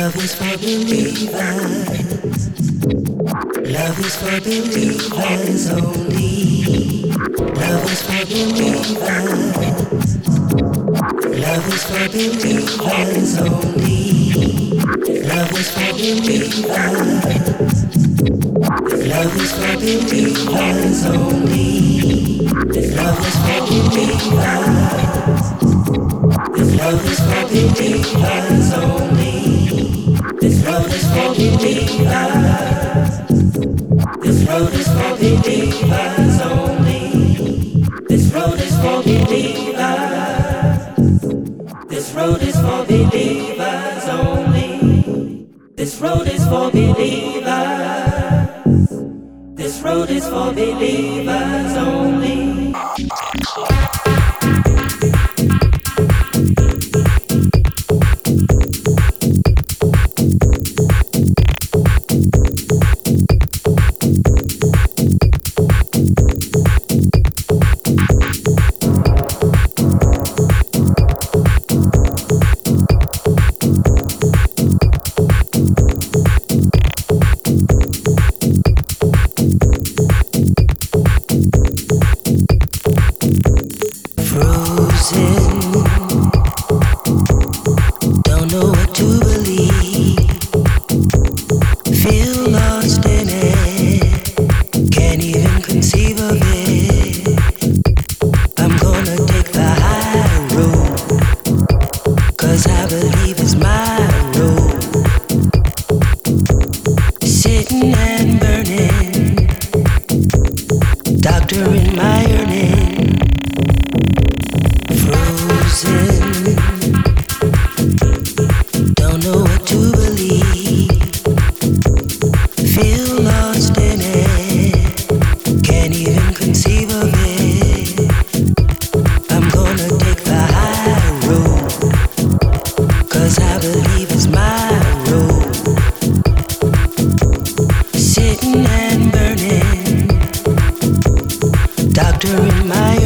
Love is for believers. Love is for believers only. Love is for believers. Love is for believers only. Love is for believers. Love is for believers only. Love is for believers. Love is for believers only. road is for believers only. This road is for believers. This road is for believers only. water in my earnings. Frozen. water my